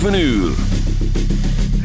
7 uur.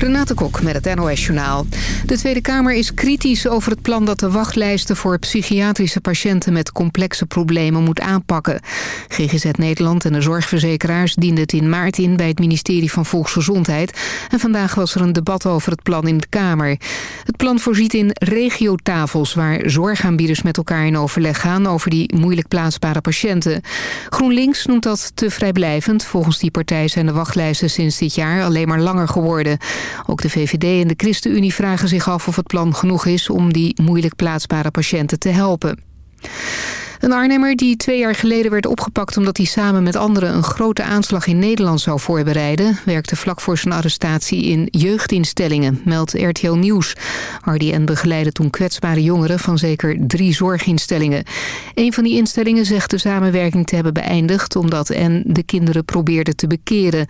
Renate Kok met het NOS Journaal. De Tweede Kamer is kritisch over het plan dat de wachtlijsten voor psychiatrische patiënten met complexe problemen moet aanpakken. GGZ Nederland en de zorgverzekeraars dienden het in maart in bij het ministerie van Volksgezondheid. En vandaag was er een debat over het plan in de Kamer. Het plan voorziet in regiotafels waar zorgaanbieders met elkaar in overleg gaan over die moeilijk plaatsbare patiënten. GroenLinks noemt dat te vrijblijvend. Volgens die partij zijn de wachtlijsten sinds dit jaar alleen maar langer geworden. Ook de VVD en de ChristenUnie vragen zich af of het plan genoeg is om die moeilijk plaatsbare patiënten te helpen. Een Arnhemmer die twee jaar geleden werd opgepakt... omdat hij samen met anderen een grote aanslag in Nederland zou voorbereiden... werkte vlak voor zijn arrestatie in jeugdinstellingen, meldt RTL Nieuws. Hardy en begeleidde toen kwetsbare jongeren van zeker drie zorginstellingen. Een van die instellingen zegt de samenwerking te hebben beëindigd... omdat en de kinderen probeerde te bekeren.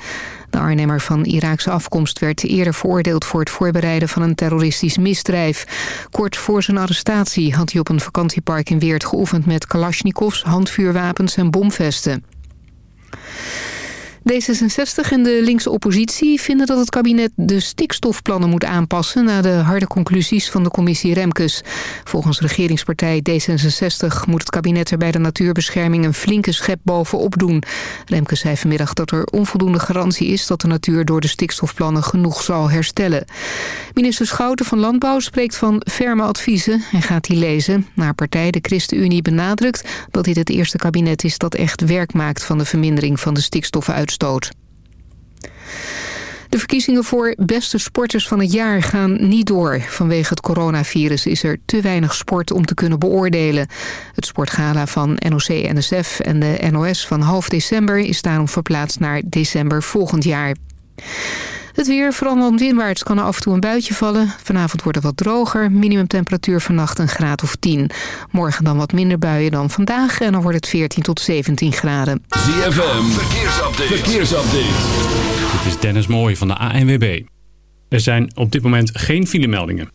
De Arnhemmer van Iraakse afkomst werd eerder veroordeeld... voor het voorbereiden van een terroristisch misdrijf. Kort voor zijn arrestatie had hij op een vakantiepark in Weert geoefend met kalasjnikovs, handvuurwapens en bomvesten. D66 en de linkse oppositie vinden dat het kabinet de stikstofplannen moet aanpassen... na de harde conclusies van de commissie Remkes. Volgens regeringspartij D66 moet het kabinet er bij de natuurbescherming... een flinke schep bovenop doen. Remkes zei vanmiddag dat er onvoldoende garantie is... dat de natuur door de stikstofplannen genoeg zal herstellen. Minister Schouten van Landbouw spreekt van ferme adviezen en gaat die lezen. Naar partij, de ChristenUnie, benadrukt dat dit het eerste kabinet is... dat echt werk maakt van de vermindering van de de verkiezingen voor beste sporters van het jaar gaan niet door. Vanwege het coronavirus is er te weinig sport om te kunnen beoordelen. Het sportgala van NOC-NSF en de NOS van half december... is daarom verplaatst naar december volgend jaar. Het weer, vooral landinwaarts, kan er af en toe een buitje vallen. Vanavond wordt het wat droger. Minimumtemperatuur vannacht een graad of 10. Morgen dan wat minder buien dan vandaag. En dan wordt het 14 tot 17 graden. ZFM, verkeersupdate. verkeersupdate. Dit is Dennis Mooij van de ANWB. Er zijn op dit moment geen filemeldingen.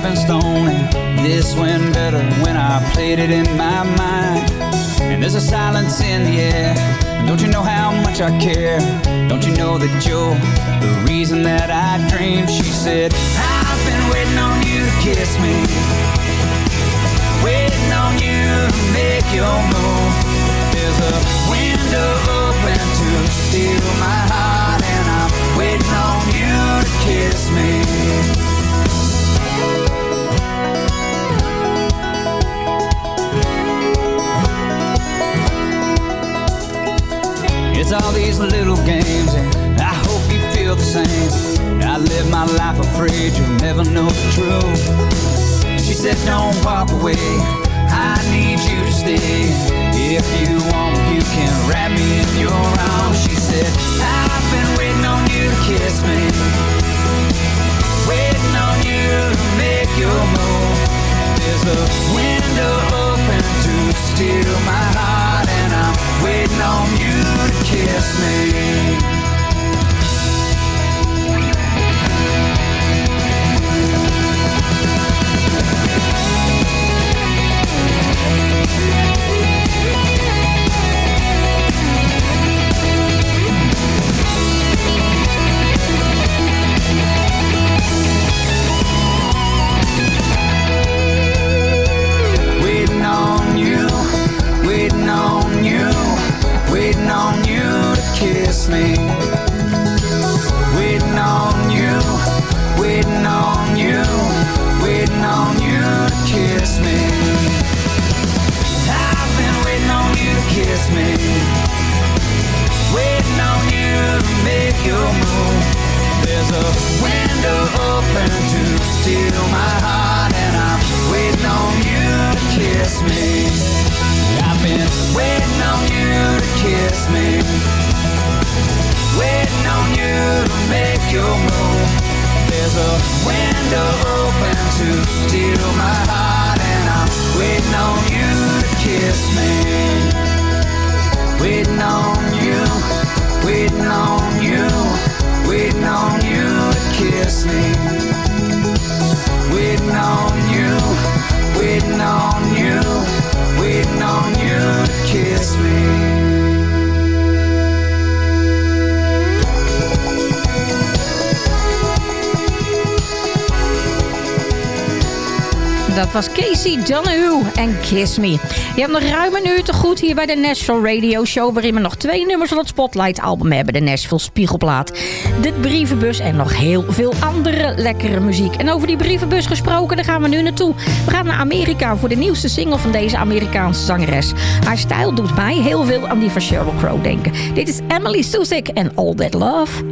Stepping stone. This went better when I played it in my mind. And there's a silence in the air. And don't you know how much I care? Don't you know that you're the reason that I dream? She said, I've been waiting on you to kiss me. Waiting on you to make your move. There's a window open to steal my heart, and I'm waiting on you to kiss me. It's all these little games, and I hope you feel the same. I live my life afraid you'll never know the truth. She said, Don't walk away. I need you to stay. If you want, you can wrap me in your arms. She said, I've been waiting on you to kiss me. Waiting on you to make your move. There's a window open to steal my heart, waiting on you to kiss me. On you to kiss me. Waiting on you, waiting on you, waiting on you to kiss me. I've been waiting on you to kiss me. Waiting on you to make your move. There's a window open to steal my heart, and I'm waiting on you to kiss me. Your move. There's a window open to steal my heart, and I'm waiting on you to kiss me. Waiting on you, waiting on you, waiting on you to kiss me. Waiting on you, Dat was Casey Donahue en Kiss Me. Je hebt nog ruim een uur te goed hier bij de Nashville Radio Show... waarin we nog twee nummers van het Spotlight album hebben. De Nashville Spiegelplaat, de brievenbus en nog heel veel andere lekkere muziek. En over die brievenbus gesproken, daar gaan we nu naartoe. We gaan naar Amerika voor de nieuwste single van deze Amerikaanse zangeres. Haar stijl doet mij heel veel aan die van Sheryl Crow denken. Dit is Emily Susick en All That Love.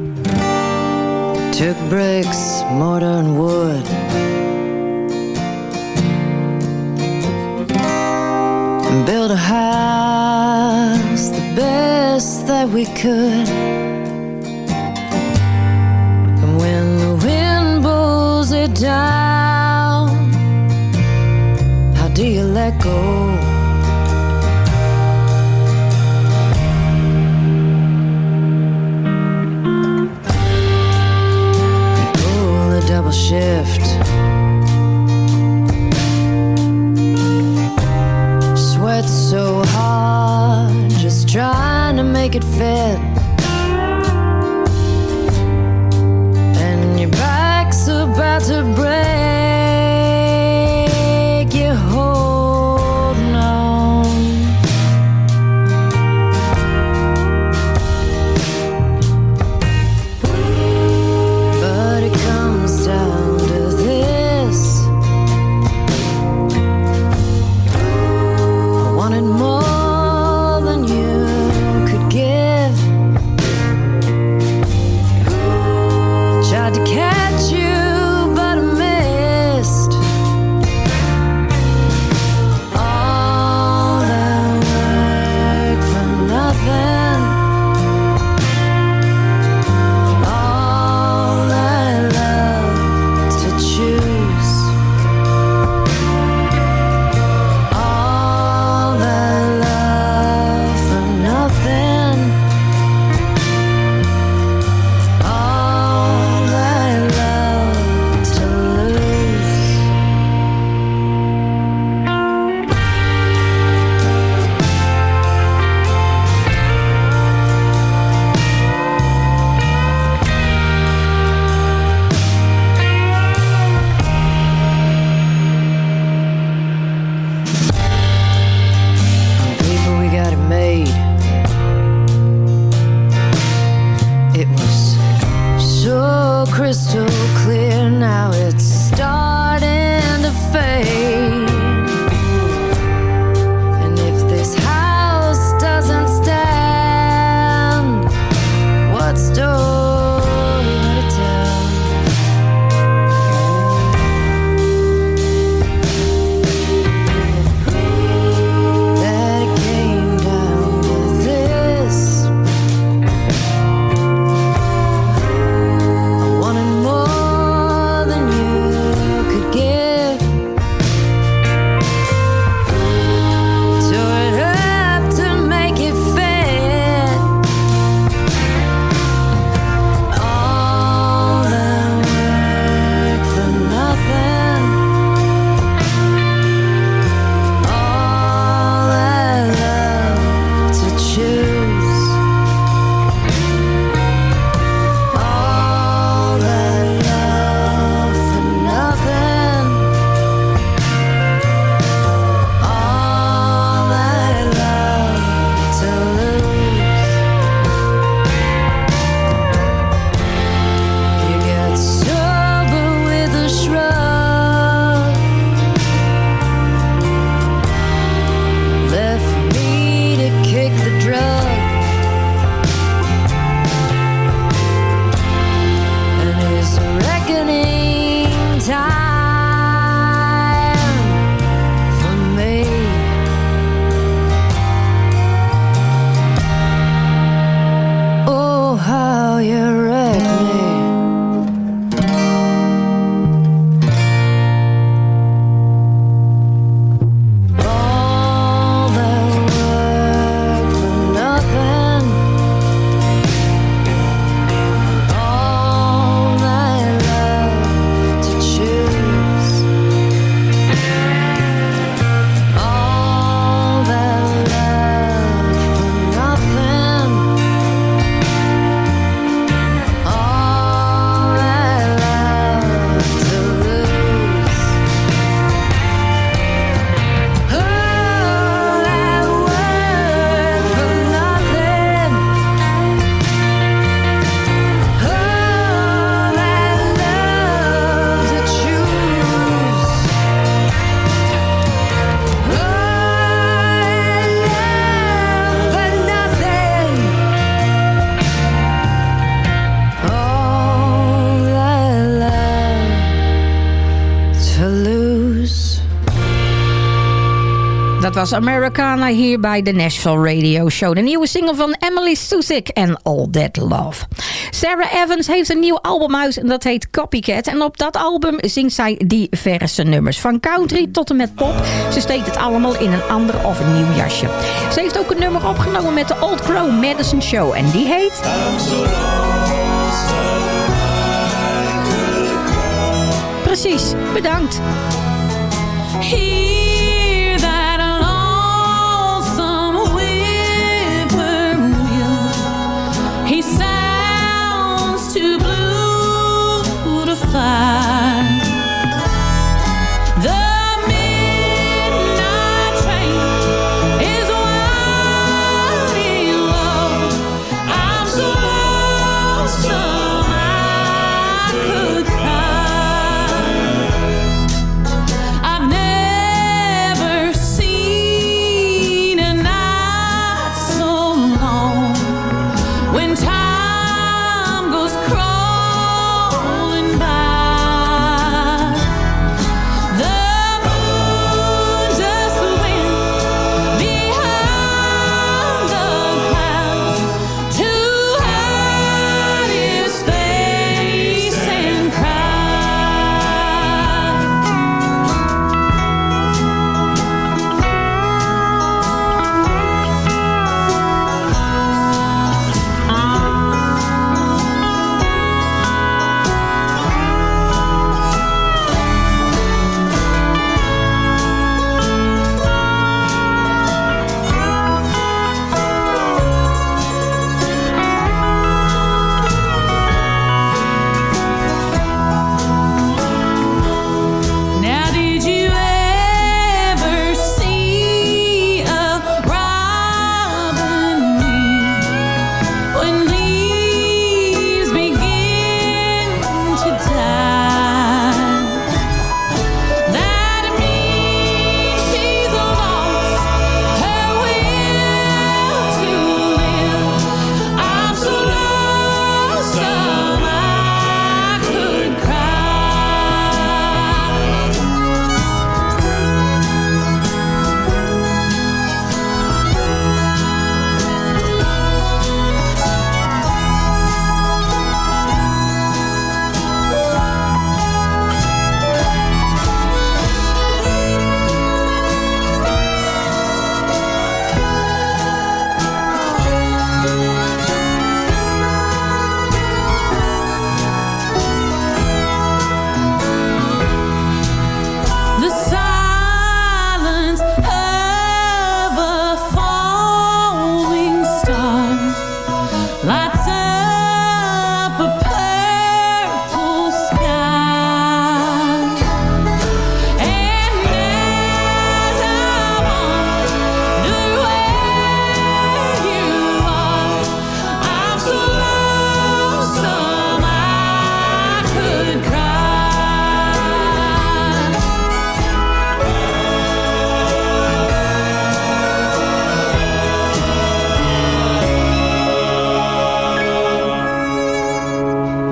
Took bricks, mortar and wood. And built a house the best that we could. And when the wind blows it down, how do you let go? Pull a double shift. So hard, just trying to make it fit. And your back's about to break. Dat was Americana hier bij de Nashville Radio Show. De nieuwe single van Emily Susick en All That Love. Sarah Evans heeft een nieuw album uit en dat heet Copycat. En op dat album zingt zij diverse nummers. Van country tot en met pop. Ze steekt het allemaal in een ander of een nieuw jasje. Ze heeft ook een nummer opgenomen met de Old Crow Madison Show. En die heet... Precies, bedankt.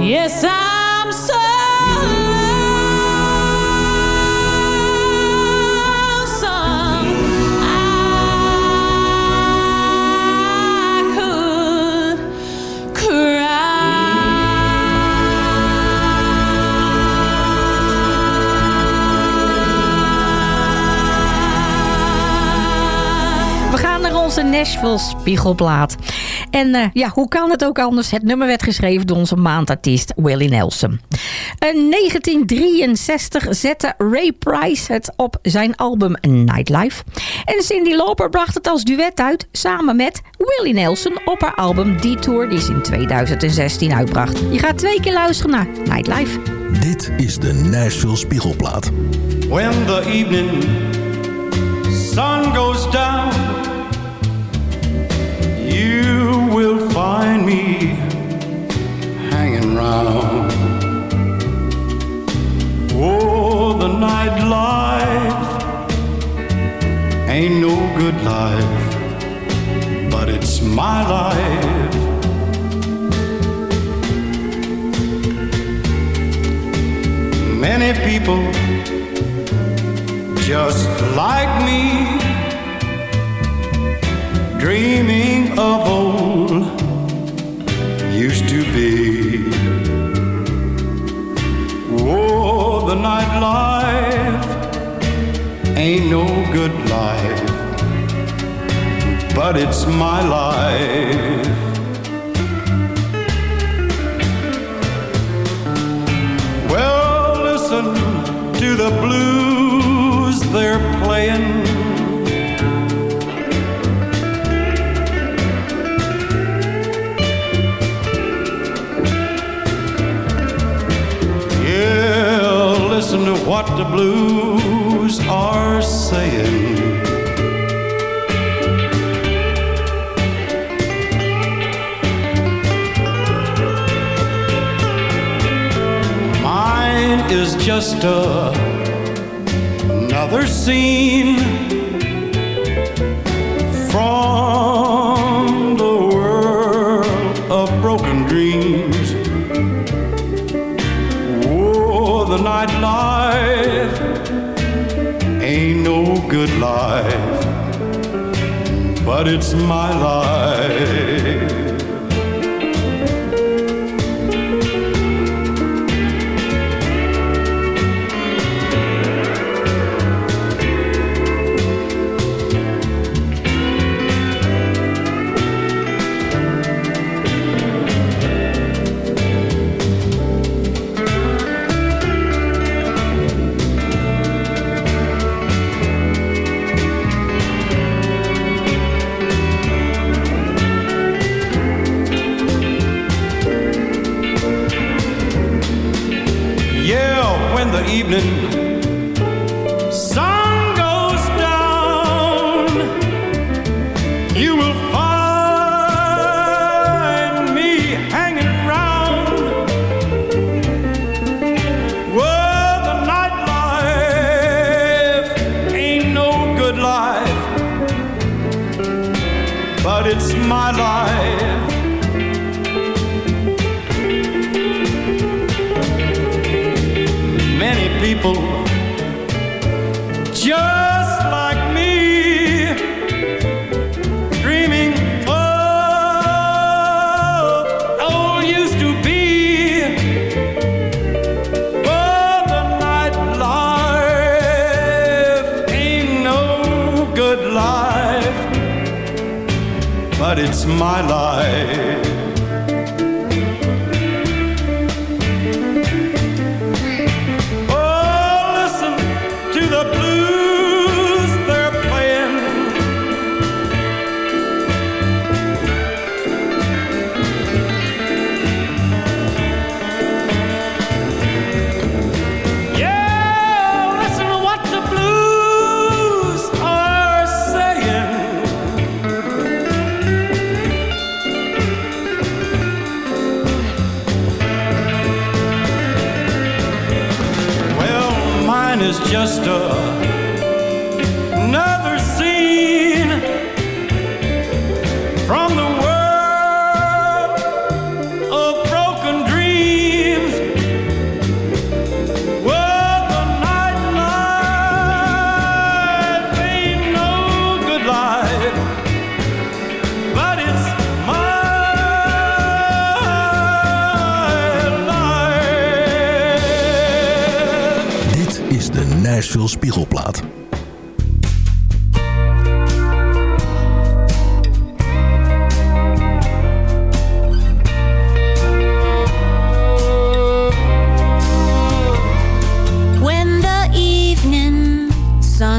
Yes, I'm We gaan naar onze Nashville Spiegelplaat. En eh, ja, hoe kan het ook anders? Het nummer werd geschreven door onze maandartiest Willie Nelson. In 1963 zette Ray Price het op zijn album Nightlife. En Cindy Lauper bracht het als duet uit samen met Willie Nelson op haar album Detour die ze in 2016 uitbracht. Je gaat twee keer luisteren naar Nightlife. Dit is de Nashville Spiegelplaat. When the evening sun goes down, will find me hanging round. Oh, the nightlife ain't no good life, but it's my life. Many people just like me dreaming of old used to be. Oh, the nightlife ain't no good life, but it's my life. Well, listen to the blues they're playing what the blues are saying. Mine is just a, another scene but it's my life.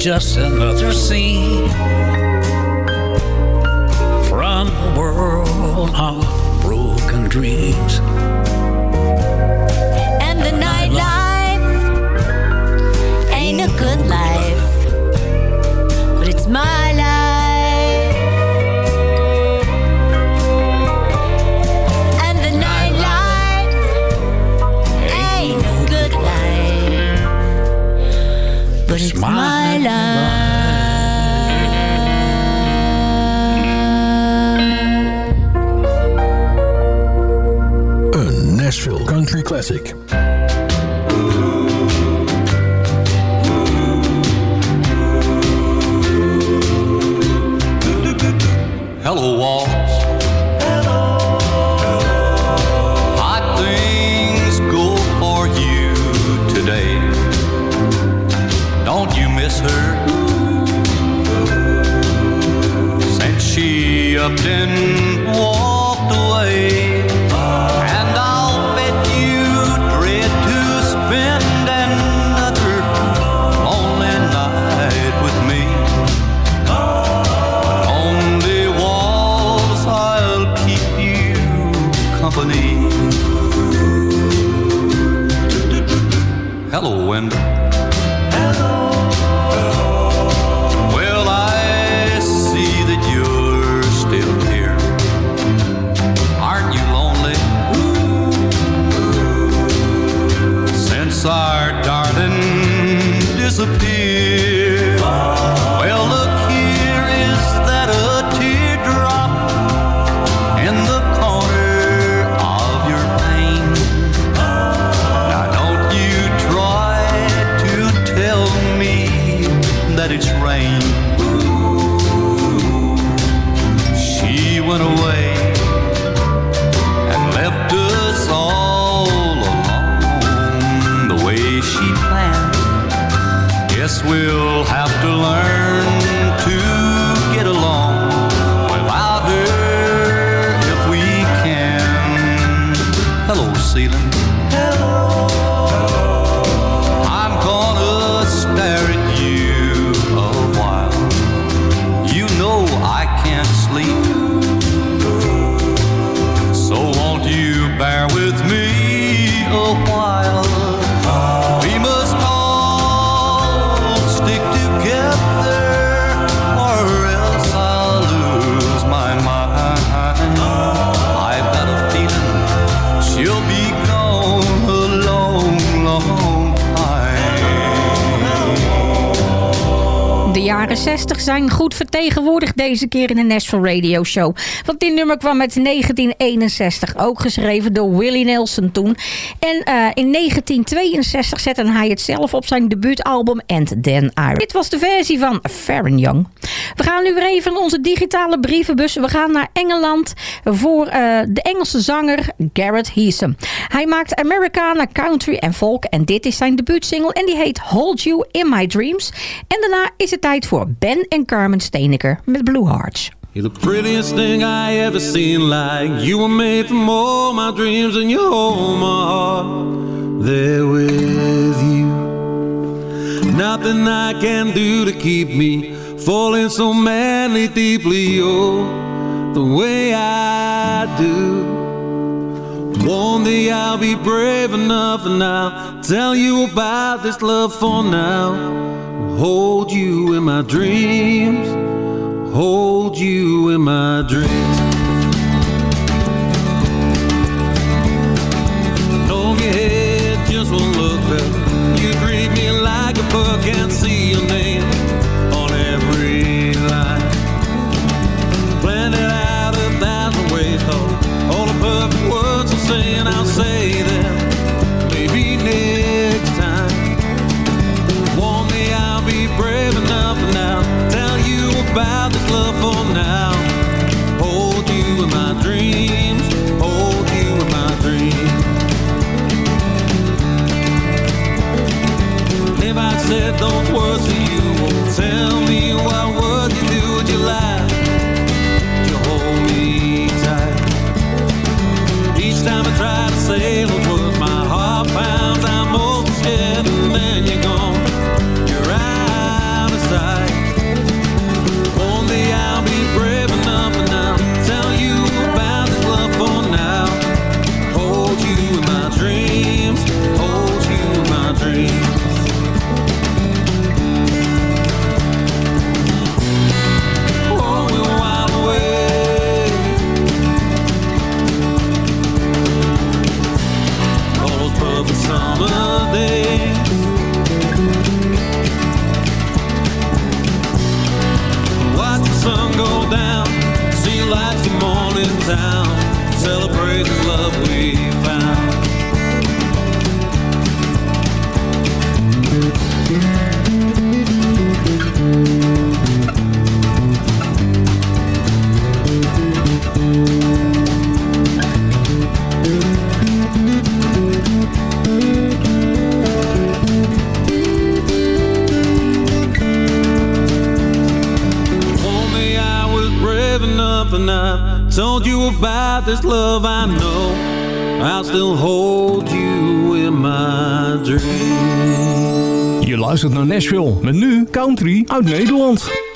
just another scene from the world of broken dreams. And the nightlife ain't a good life, but it's my life. And the nightlife ain't a good life, but it's my Classic. Deze keer in de Nashville Radio Show. Want dit nummer kwam uit 1961, ook geschreven door Willie Nelson toen. En eh, in 1962 zette hij het zelf op zijn debuutalbum And Then I... Dit was de versie van Farron Young. We gaan nu weer even onze digitale brievenbus. We gaan naar Engeland voor eh, de Engelse zanger Garrett Heesem. Hij maakt Americana, country en folk. En dit is zijn debuutsingle en die heet Hold You In My Dreams. En daarna is het tijd voor Ben en Carmen Steeneker met Blue Hearts. You're the prettiest thing I ever seen Like you were made from all my dreams And you hold my heart there with you Nothing I can do to keep me Falling so madly deeply Oh, the way I do. One day I'll be brave enough And I'll tell you about this love for now. Hold you in my dreams. Hold you in my dreams. go down. See lights of morning town. Celebrate the love we found. about this love I know I'll still hold you in my dreams. Je luistert naar Nashville met nu country uit Nederland.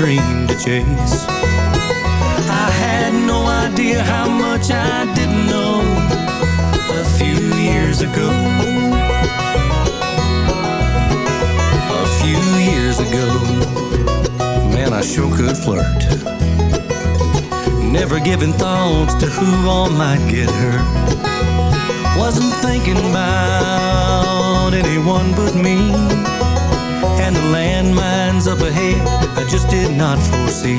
dream to chase. I had no idea how much I didn't know a few years ago. A few years ago, man, I sure could flirt. Never giving thoughts to who all might get hurt. Wasn't thinking about anyone but me and the landmines up ahead I just did not foresee.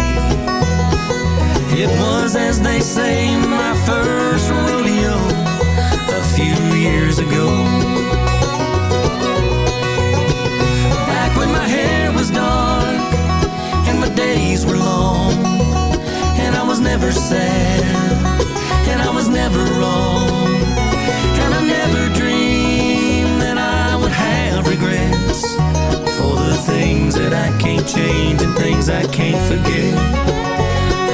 It was, as they say, my first rodeo a few years ago. Back when my hair was dark and my days were long, and I was never sad, and I was never wrong, and I never that I can't change and things I can't forget.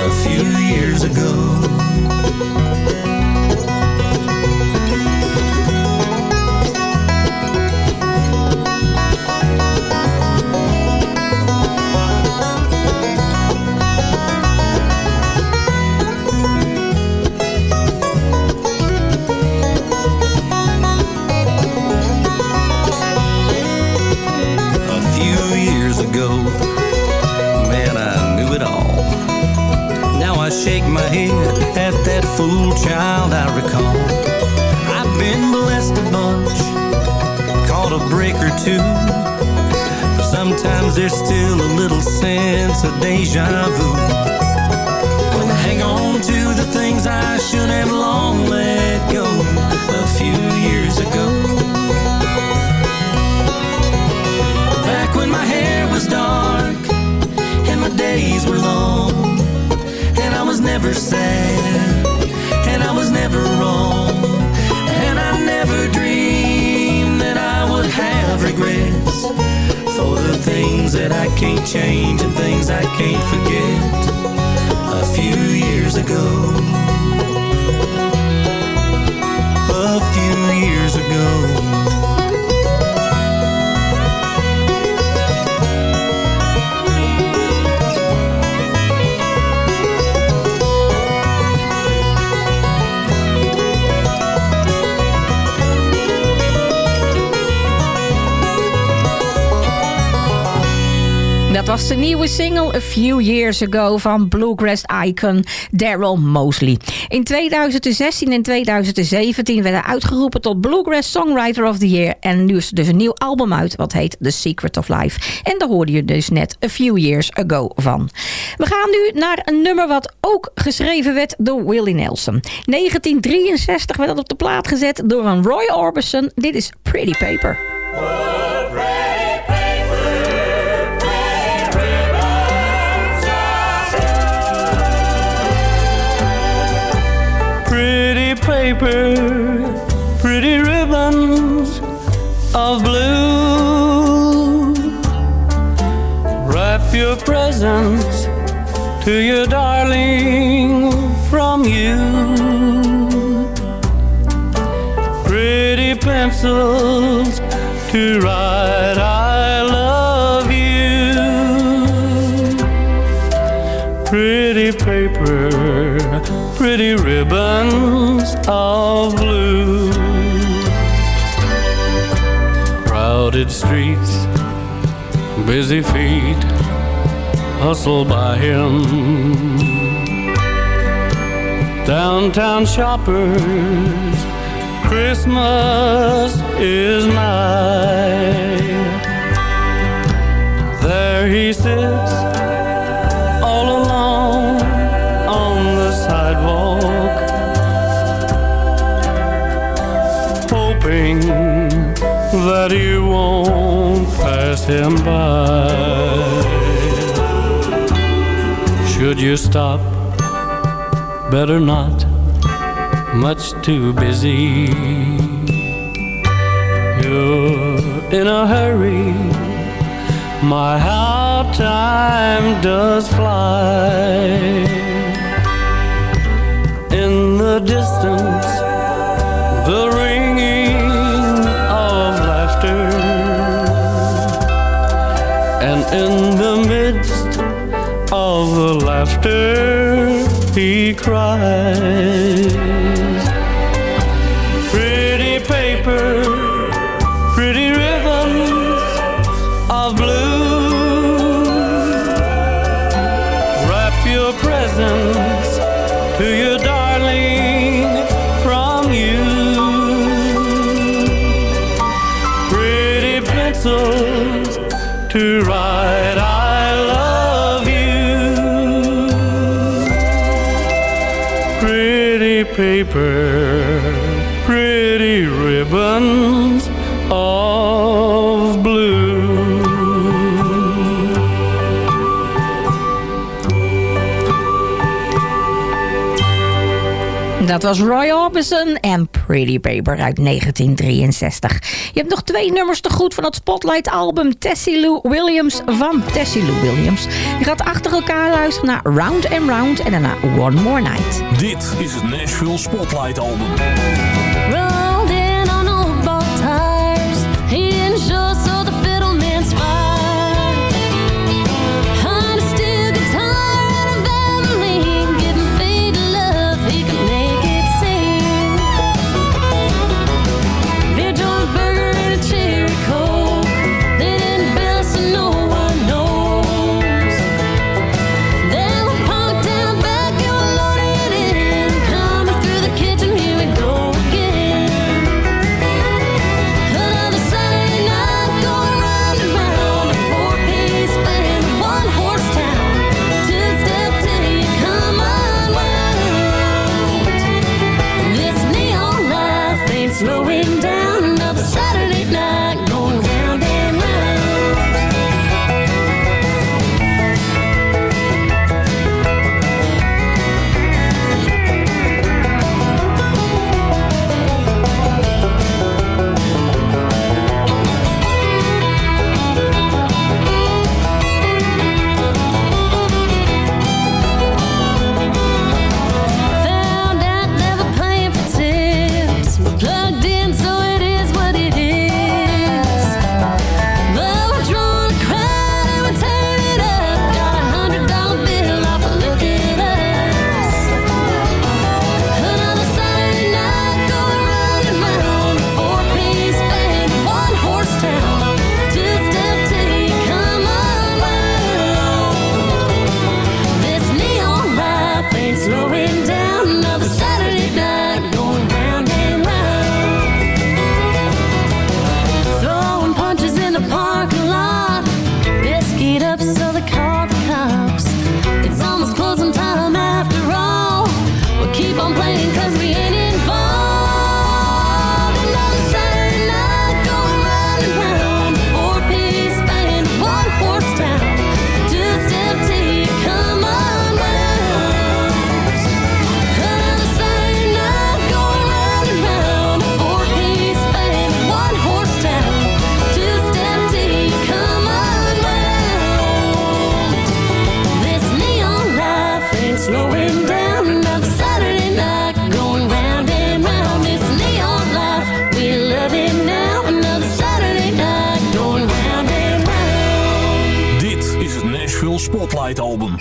A few years ago. Years Ago van bluegrass icon Daryl Mosley. In 2016 en 2017 werden uitgeroepen tot Bluegrass Songwriter of the Year. En nu is er dus een nieuw album uit wat heet The Secret of Life. En daar hoorde je dus net A Few Years Ago van. We gaan nu naar een nummer wat ook geschreven werd door Willie Nelson. 1963 werd dat op de plaat gezet door een Roy Orbison. Dit is Pretty Paper. Paper, pretty ribbons of blue. Wrap your presents to your darling from you. Pretty pencils to write busy feet hustle by him. Downtown shoppers, Christmas is nigh. There he sits all alone on the sidewalk, hoping that you won't pass him by. Should you stop? Better not, much too busy. You're in a hurry. My, how time does fly. In the distance, in the midst of the laughter, he cries. was Roy Orbison en Pretty Paper uit 1963. Je hebt nog twee nummers te goed van het Spotlight-album Tessie Lou Williams van Tessie Lou Williams. Je gaat achter elkaar luisteren naar Round and Round en daarna One More Night. Dit is het Nashville Spotlight-album. Spotlight Album.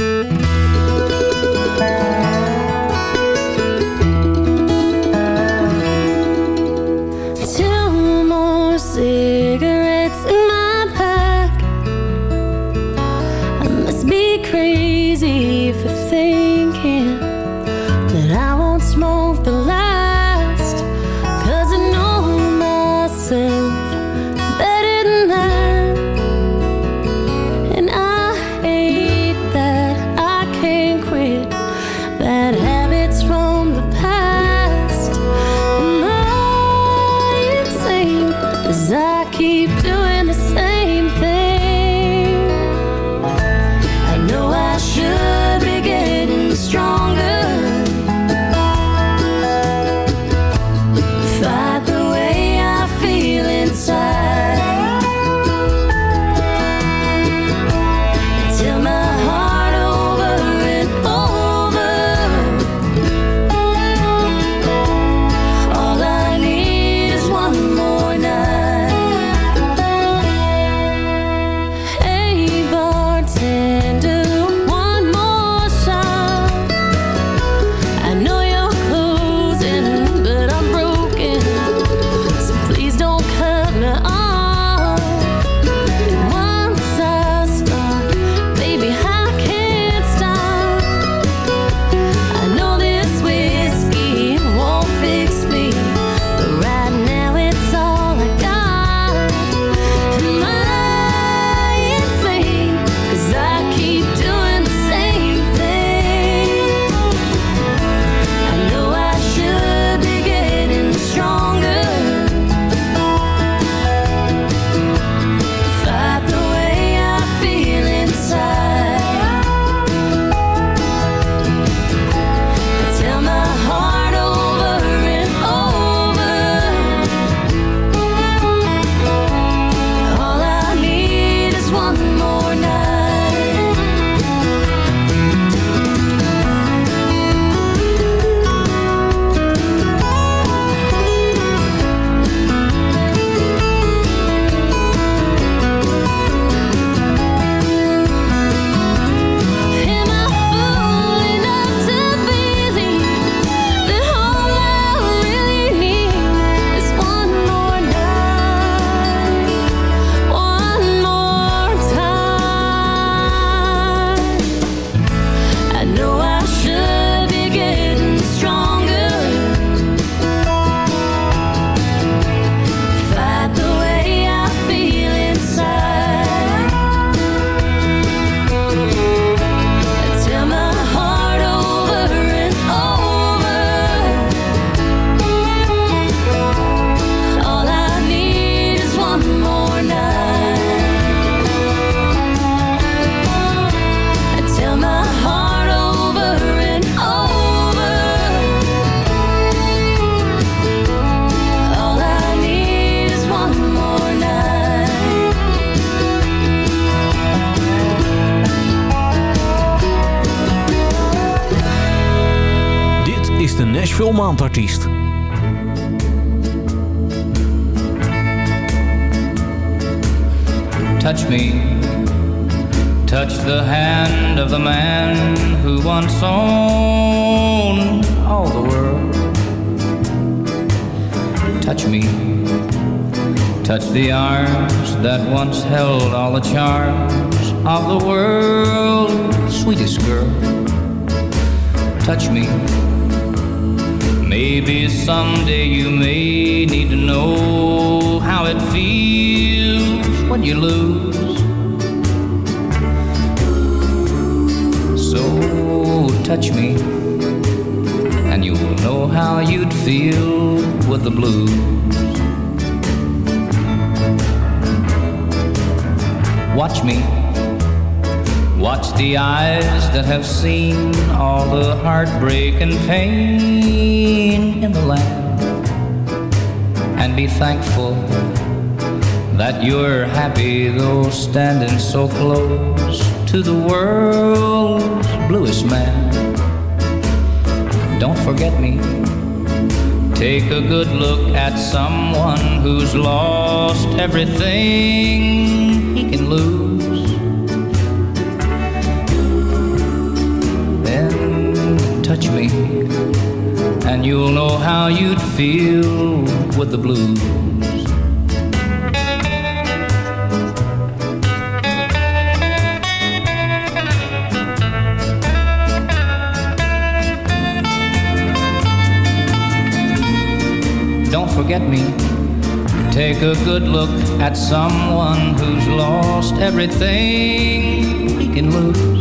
Touch me, touch the hand of the man who once owned all the world. Touch me, touch the arms that once held all the charms of the world, sweetest girl. Touch me. Maybe someday you may need to know how it feels when you lose. So touch me, and you'll know how you'd feel with the blues. Watch me. Watch the eyes that have seen all the heartbreak and pain in the land. And be thankful that you're happy though standing so close to the world's bluest man. Don't forget me. Take a good look at someone who's lost everything you'll know how you'd feel with the blues. Don't forget me. Take a good look at someone who's lost everything he can lose.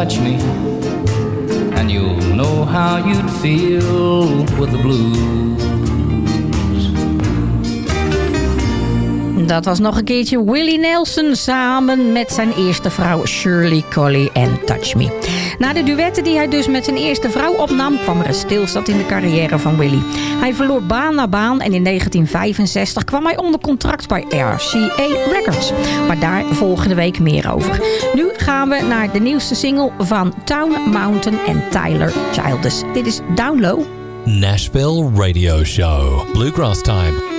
Touch me, and know how you'd feel with the blues. Dat was nog een keertje Willie Nelson samen met zijn eerste vrouw Shirley Colley en Touch Me. Na de duetten die hij dus met zijn eerste vrouw opnam, kwam er een stilstand in de carrière van Willie. Hij verloor baan na baan en in 1965 kwam hij onder contract bij RCA Records. Maar daar volgende week meer over. Nu gaan we naar de nieuwste single van Town Mountain en Tyler Childers. Dit is Down Low. Nashville Radio Show. Bluegrass Time.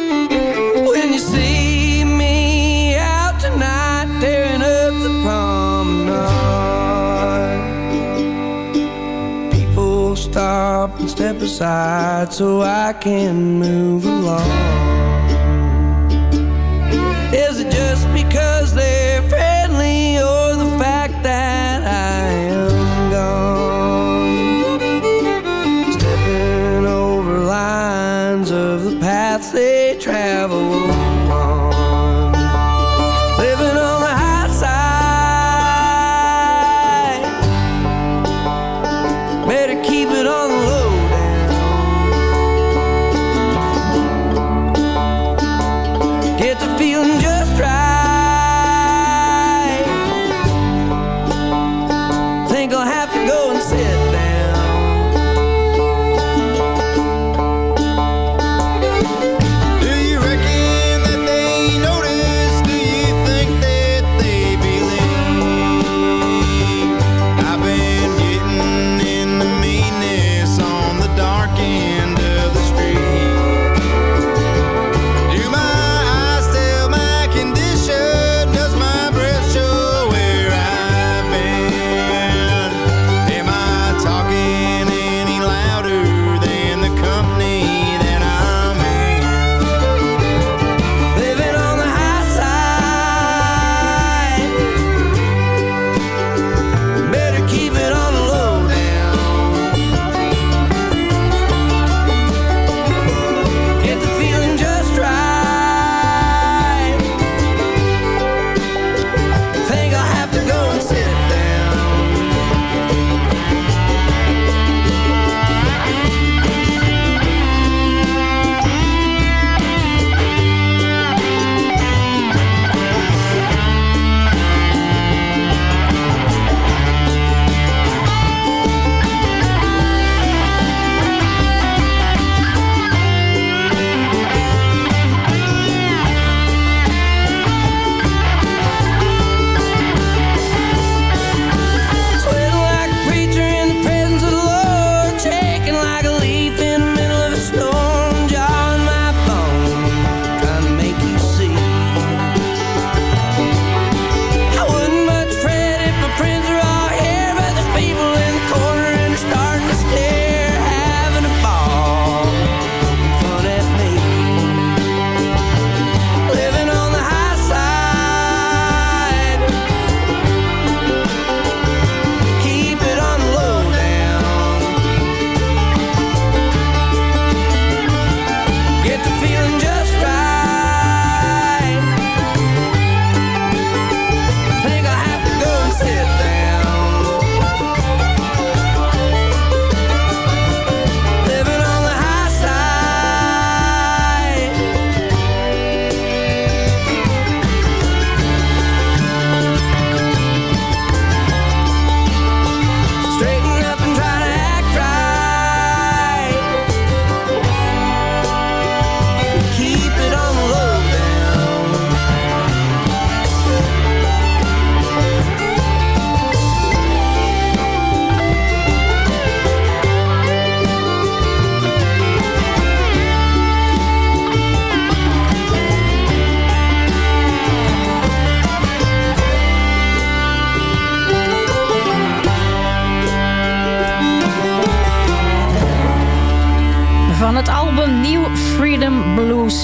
Step aside so I can move along.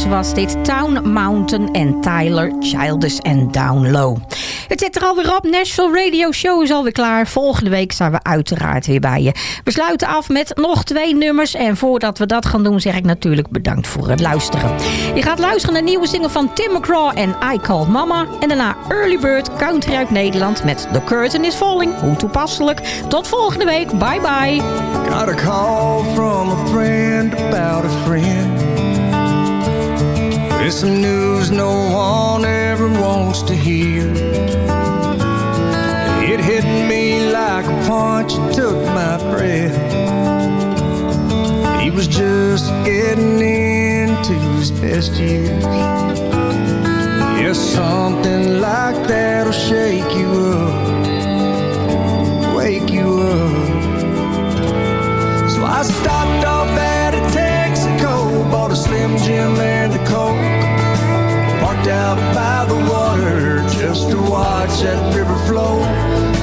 Was dit Town Mountain en Tyler Childers en Down Low. Het zit er alweer op. Nashville Radio Show is alweer klaar. Volgende week zijn we uiteraard weer bij je. We sluiten af met nog twee nummers. En voordat we dat gaan doen zeg ik natuurlijk bedankt voor het luisteren. Je gaat luisteren naar nieuwe single van Tim McGraw en I Call Mama. En daarna Early Bird Country uit Nederland met The Curtain is Falling. Hoe toepasselijk. Tot volgende week. Bye bye. Got a call from a friend about a friend. It's some news no one ever wants to hear. It hit me like a punch, it took my breath. He was just getting into his best years. Yes, something like that'll shake you up, Out by the water just to watch that river flow.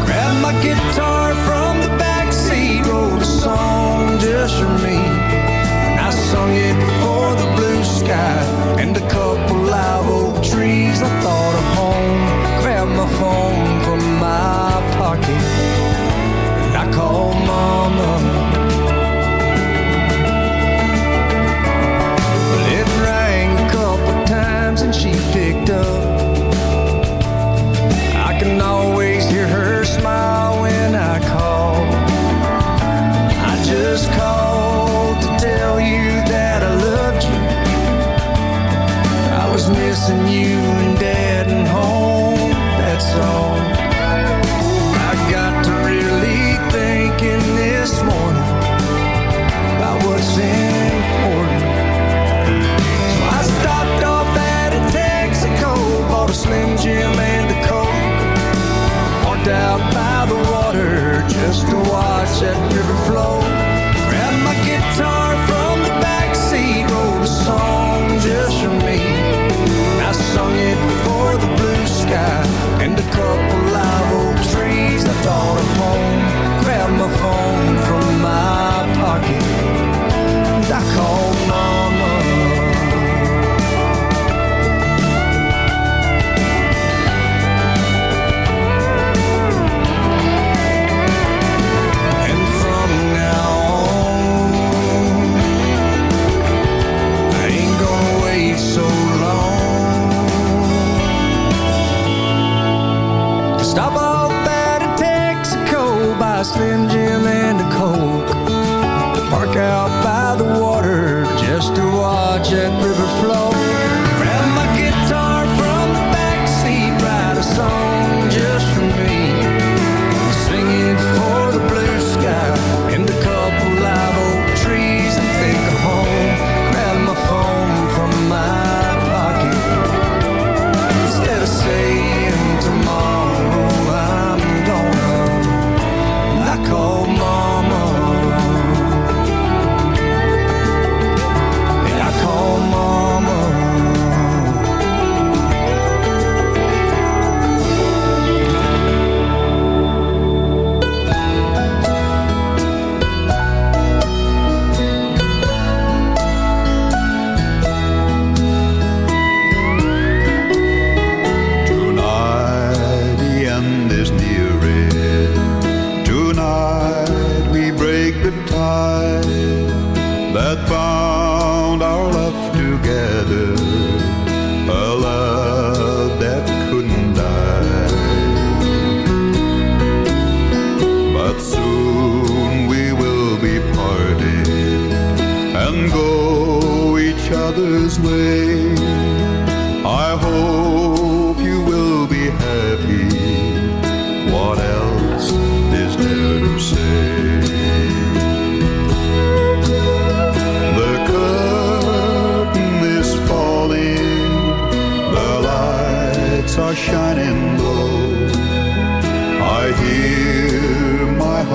Grabbed my guitar from the back seat, wrote a song just for me. And I sung it for the blue sky and a couple live oak trees. I thought of home, grabbed my phone from my pocket. And I called mama.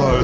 My